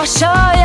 baixar